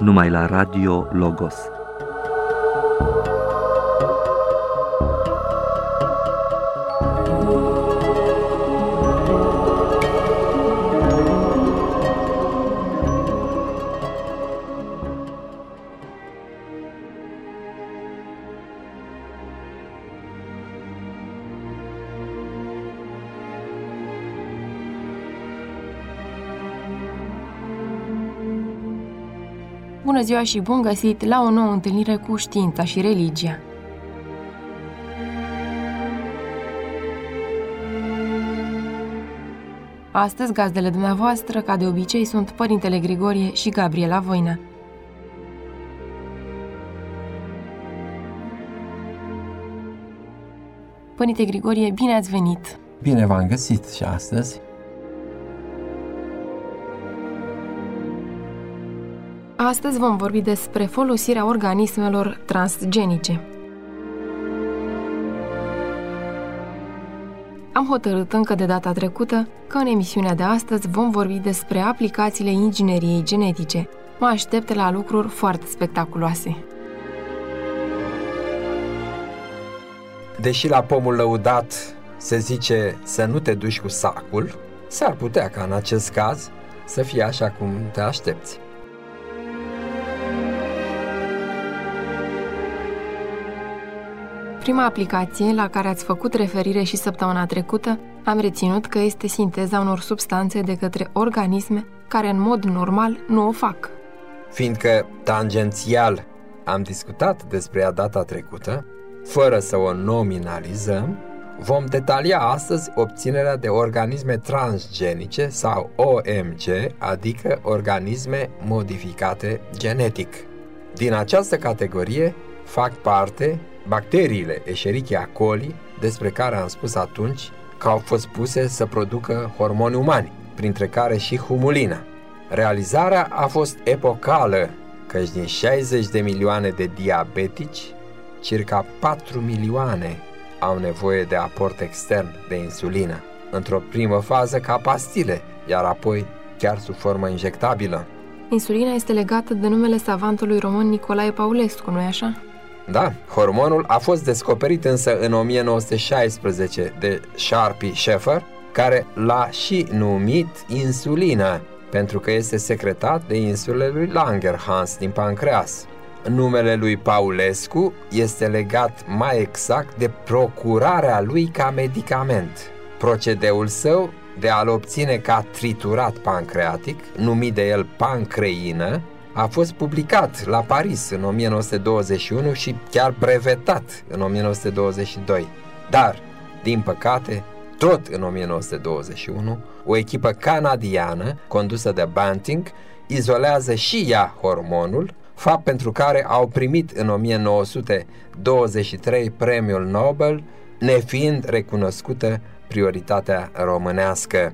numai la Radio Logos. Bună ziua și bun găsit la o nouă întâlnire cu știința și religia. Astăzi, gazdele dumneavoastră, ca de obicei, sunt Părintele Grigorie și Gabriela Voina. Părinte Grigorie, bine ați venit! Bine v-am găsit și astăzi. Astăzi vom vorbi despre folosirea organismelor transgenice. Am hotărât încă de data trecută că în emisiunea de astăzi vom vorbi despre aplicațiile ingineriei genetice. Mă aștept la lucruri foarte spectaculoase. Deși la pomul lăudat se zice să nu te duci cu sacul, s-ar putea ca în acest caz să fie așa cum te aștepți. Prima aplicație la care ați făcut referire și săptămâna trecută, am reținut că este sinteza unor substanțe de către organisme care în mod normal nu o fac. Fiindcă tangențial am discutat despre ea data trecută, fără să o nominalizăm, vom detalia astăzi obținerea de organisme transgenice sau OMG, adică organisme modificate genetic. Din această categorie fac parte bacteriile Escherichia coli, despre care am spus atunci că au fost puse să producă hormoni umani, printre care și humulina. Realizarea a fost epocală, căci din 60 de milioane de diabetici, circa 4 milioane au nevoie de aport extern de insulină, într-o primă fază ca pastile, iar apoi chiar sub formă injectabilă. Insulina este legată de numele savantului român Nicolae Paulescu, nu-i așa? Da, hormonul a fost descoperit însă în 1916 de Sharpie Schaeffer, care l-a și numit insulină, pentru că este secretat de insulele lui Langerhans din pancreas. Numele lui Paulescu este legat mai exact de procurarea lui ca medicament. Procedeul său de a-l obține ca triturat pancreatic, numit de el pancreină, a fost publicat la Paris în 1921 și chiar brevetat în 1922. Dar, din păcate, tot în 1921, o echipă canadiană, condusă de Banting, izolează și ea hormonul, fapt pentru care au primit în 1923 premiul Nobel, nefiind recunoscută prioritatea românească.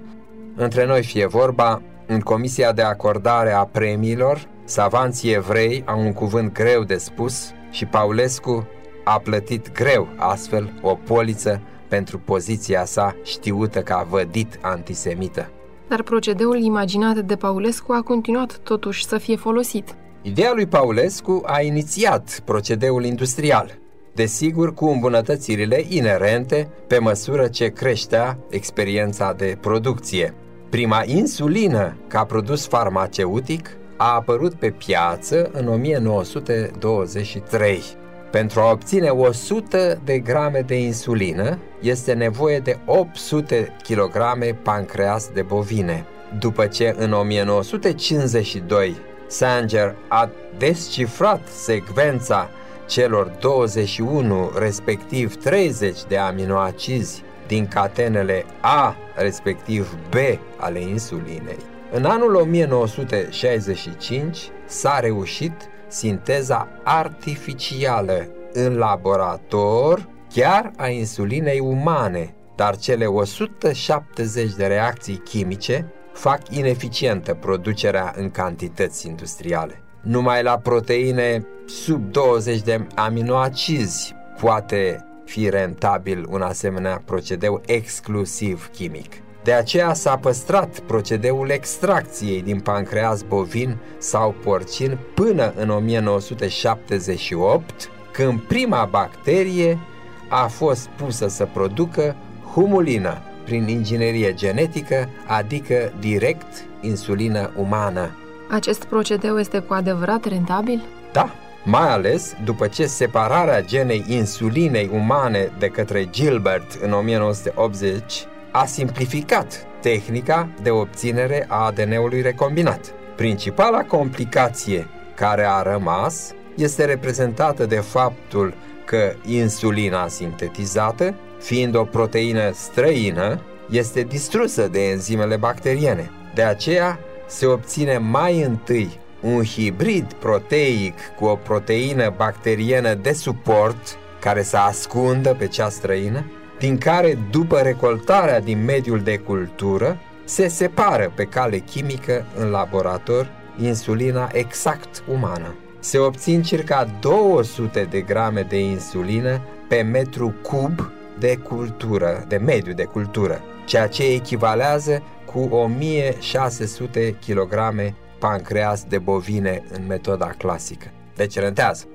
Între noi fie vorba, în comisia de acordare a premiilor, savanții evrei au un cuvânt greu de spus și Paulescu a plătit greu astfel o poliță pentru poziția sa știută ca vădit antisemită. Dar procedeul imaginat de Paulescu a continuat totuși să fie folosit. Ideea lui Paulescu a inițiat procedeul industrial, desigur cu îmbunătățirile inerente pe măsură ce creștea experiența de producție. Prima insulină ca produs farmaceutic a apărut pe piață în 1923. Pentru a obține 100 de grame de insulină este nevoie de 800 kg pancreas de bovine. După ce în 1952 Sanger a descifrat secvența celor 21, respectiv 30 de aminoacizi din catenele A, respectiv B ale insulinei, în anul 1965 s-a reușit sinteza artificială în laborator chiar a insulinei umane, dar cele 170 de reacții chimice fac ineficientă producerea în cantități industriale. Numai la proteine sub 20 de aminoacizi poate fi rentabil un asemenea procedeu exclusiv chimic. De aceea s-a păstrat procedeul extracției din pancreas bovin sau porcin până în 1978, când prima bacterie a fost pusă să producă humulină prin inginerie genetică, adică direct insulină umană. Acest procedeu este cu adevărat rentabil? Da, mai ales după ce separarea genei insulinei umane de către Gilbert în 1980 a simplificat tehnica de obținere a ADN-ului recombinat. Principala complicație care a rămas este reprezentată de faptul că insulina sintetizată, fiind o proteină străină, este distrusă de enzimele bacteriene. De aceea se obține mai întâi un hibrid proteic cu o proteină bacterienă de suport care să ascundă pe cea străină, din care, după recoltarea din mediul de cultură, se separă pe cale chimică în laborator insulina exact umană. Se obțin circa 200 de grame de insulină pe metru cub de cultură, de mediu de cultură, ceea ce echivalează cu 1600 kg pancreas de bovine în metoda clasică. Deci rentează.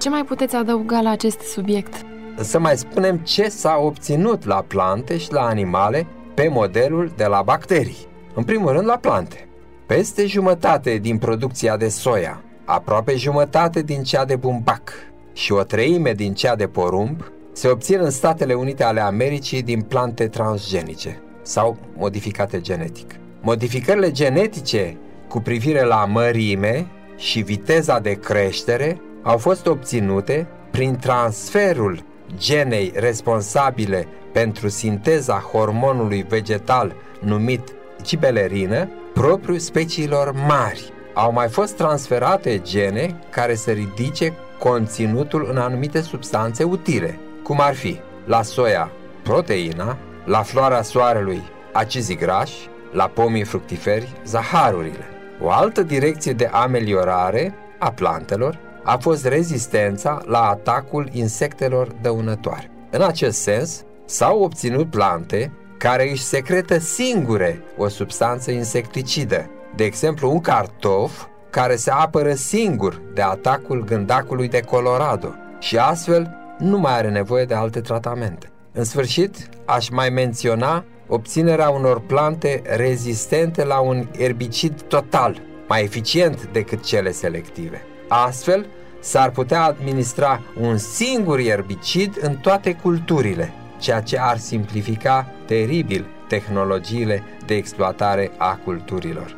Ce mai puteți adăuga la acest subiect? Să mai spunem ce s-a obținut la plante și la animale pe modelul de la bacterii. În primul rând la plante. Peste jumătate din producția de soia, aproape jumătate din cea de bumbac și o treime din cea de porumb se obțin în Statele Unite ale Americii din plante transgenice sau modificate genetic. Modificările genetice cu privire la mărime și viteza de creștere au fost obținute prin transferul genei responsabile pentru sinteza hormonului vegetal numit gibelerină propriu speciilor mari. Au mai fost transferate gene care să ridice conținutul în anumite substanțe utile, cum ar fi la soia proteina, la floarea soarelui acizii grași, la pomii fructiferi zaharurile. O altă direcție de ameliorare a plantelor a fost rezistența la atacul insectelor dăunătoare. În acest sens, s-au obținut plante care își secretă singure o substanță insecticidă, de exemplu un cartof care se apără singur de atacul gândacului de Colorado și astfel nu mai are nevoie de alte tratamente. În sfârșit, aș mai menționa obținerea unor plante rezistente la un erbicid total, mai eficient decât cele selective. Astfel, s-ar putea administra un singur erbicid în toate culturile, ceea ce ar simplifica teribil tehnologiile de exploatare a culturilor.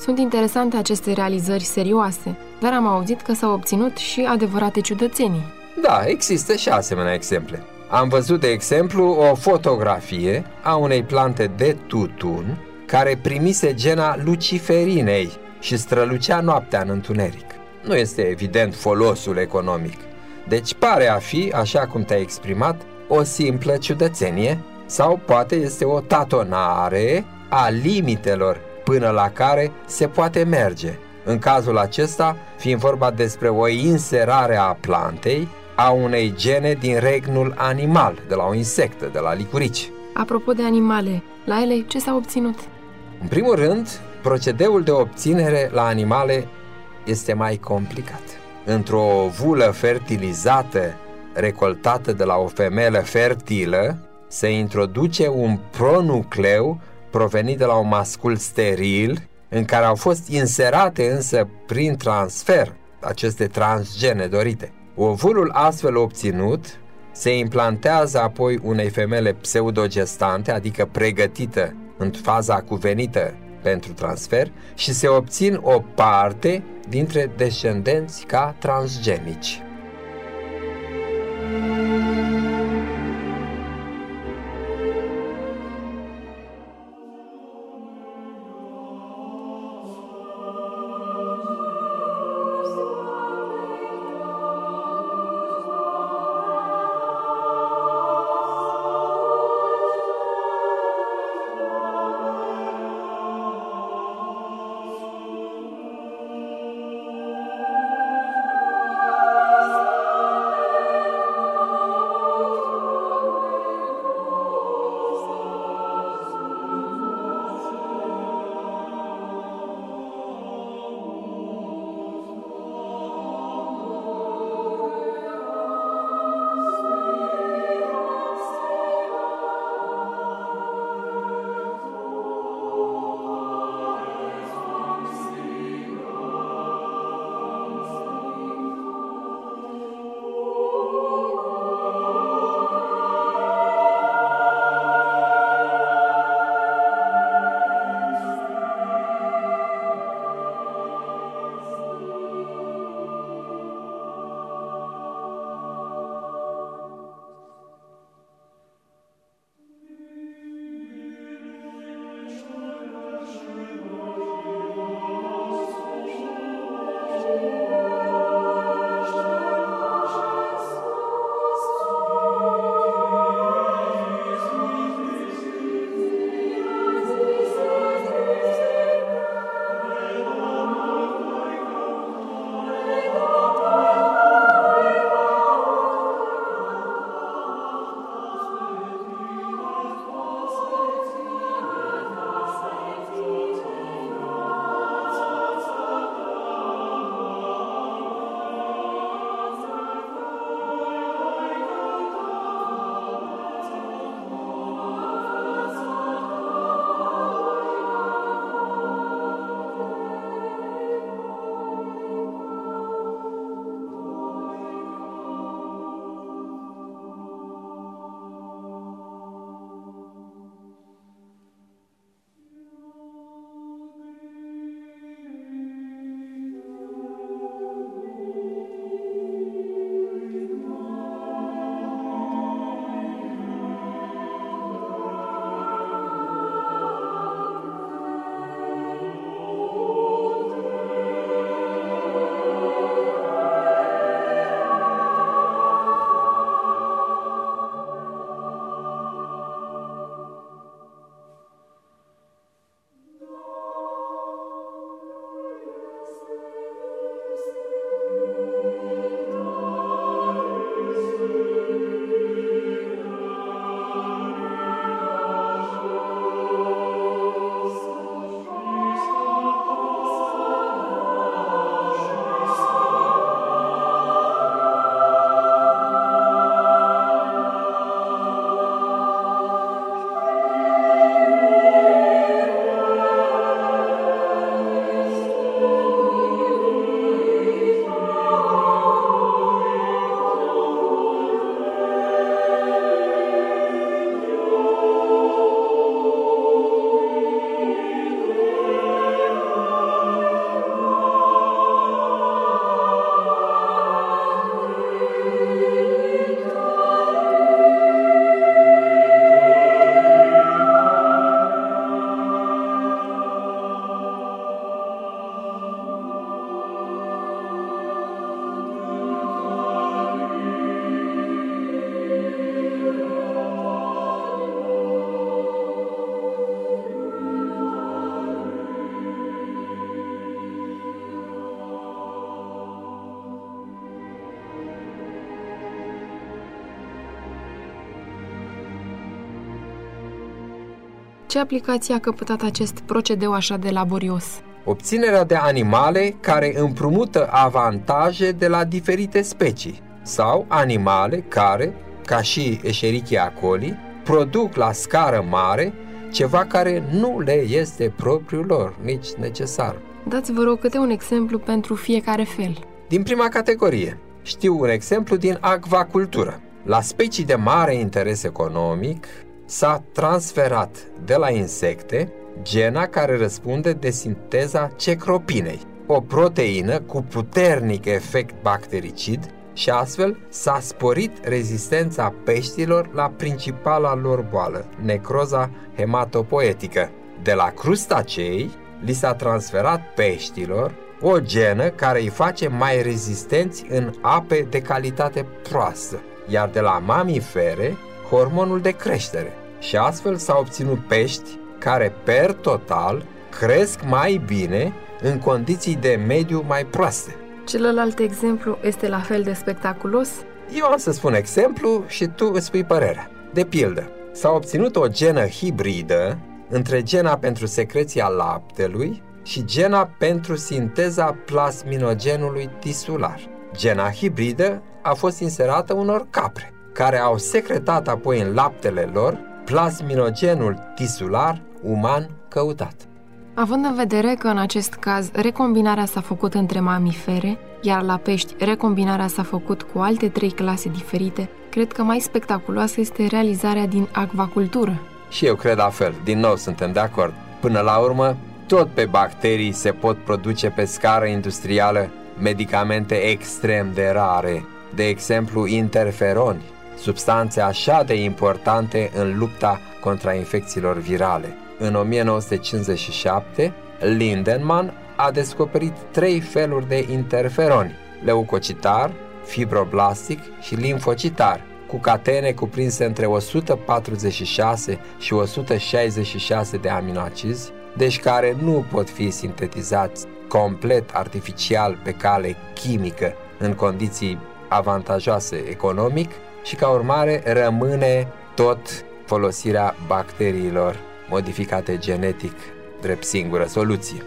Sunt interesante aceste realizări serioase, dar am auzit că s-au obținut și adevărate ciudățenii. Da, există și asemenea exemple. Am văzut, de exemplu, o fotografie a unei plante de tutun care primise gena luciferinei și strălucea noaptea în întuneric. Nu este evident folosul economic. Deci pare a fi, așa cum te-ai exprimat, o simplă ciudățenie sau poate este o tatonare a limitelor până la care se poate merge. În cazul acesta, fiind vorba despre o inserare a plantei a unei gene din regnul animal, de la o insectă, de la licurici. Apropo de animale, la ele ce s-a obținut? În primul rând, procedeul de obținere la animale este mai complicat. Într-o vulă fertilizată, recoltată de la o femelă fertilă, se introduce un pronucleu provenit de la un mascul steril, în care au fost inserate însă prin transfer aceste transgene dorite. Ovulul astfel obținut se implantează apoi unei femele pseudogestante, adică pregătită în faza cuvenită pentru transfer și se obțin o parte dintre descendenți ca transgenici. Ce aplicație a căpătat acest procedeu așa de laborios? Obținerea de animale care împrumută avantaje de la diferite specii sau animale care, ca și Escherichia coli, produc la scară mare ceva care nu le este propriul lor, nici necesar. Dați vă rog câte un exemplu pentru fiecare fel. Din prima categorie, știu un exemplu din acvacultură. La specii de mare interes economic s-a transferat de la insecte gena care răspunde de sinteza cecropinei, o proteină cu puternic efect bactericid și astfel s-a sporit rezistența peștilor la principala lor boală, necroza hematopoetică. De la crustacei li s-a transferat peștilor o genă care îi face mai rezistenți în ape de calitate proastă, iar de la mamifere hormonul de creștere. Și astfel s-au obținut pești care per total cresc mai bine în condiții de mediu mai proaste. Celălalt exemplu este la fel de spectaculos? Eu am să spun exemplu și tu îți spui părerea. De pildă, s-a obținut o genă hibridă între gena pentru secreția laptelui și gena pentru sinteza plasminogenului tisular. Gena hibridă a fost inserată unor capre, care au secretat apoi în laptele lor plasminogenul tisular uman căutat. Având în vedere că în acest caz recombinarea s-a făcut între mamifere, iar la pești recombinarea s-a făcut cu alte trei clase diferite, cred că mai spectaculoasă este realizarea din acvacultură. Și eu cred la fel, din nou suntem de acord. Până la urmă, tot pe bacterii se pot produce pe scară industrială medicamente extrem de rare, de exemplu interferoni, substanțe așa de importante în lupta contra infecțiilor virale. În 1957, Lindemann a descoperit trei feluri de interferoni, leucocitar, fibroblastic și limfocitar, cu catene cuprinse între 146 și 166 de aminoacizi, deci care nu pot fi sintetizați complet artificial pe cale chimică în condiții avantajoase economic și ca urmare rămâne tot folosirea bacteriilor modificate genetic drept singură soluție.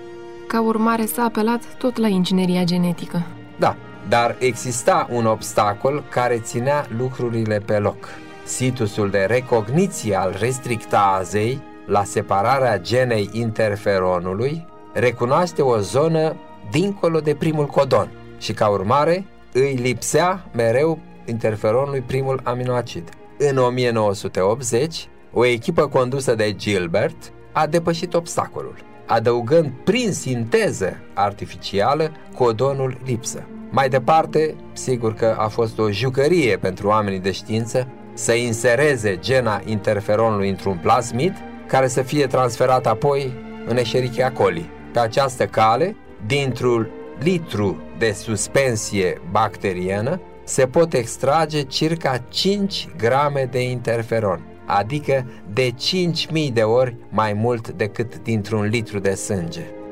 Ca urmare s-a apelat tot la ingineria genetică. Da, dar exista un obstacol care ținea lucrurile pe loc. Situsul de recogniție al restrictazei la separarea genei interferonului recunoaște o zonă dincolo de primul codon și ca urmare îi lipsea mereu interferonului primul aminoacid. În 1980, o echipă condusă de Gilbert a depășit obstacolul, adăugând prin sinteză artificială codonul lipsă. Mai departe, sigur că a fost o jucărie pentru oamenii de știință să insereze gena interferonului într-un plasmid care să fie transferat apoi în Escherichia coli. Pe această cale, dintr-un litru de suspensie bacteriană, se pot extrage circa 5 grame de interferon adică de 5.000 de ori mai mult decât dintr-un litru de sânge.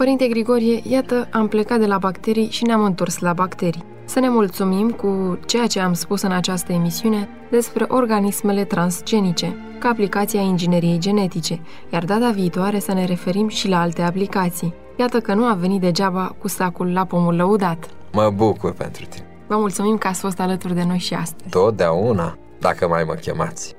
Părinte Grigorie, iată, am plecat de la bacterii și ne-am întors la bacterii. Să ne mulțumim cu ceea ce am spus în această emisiune despre organismele transgenice, ca aplicația ingineriei genetice, iar data viitoare să ne referim și la alte aplicații. Iată că nu a venit degeaba cu sacul la pomul lăudat. Mă bucur pentru tine. Vă mulțumim că ați fost alături de noi și astăzi. Totdeauna, dacă mai mă chemați.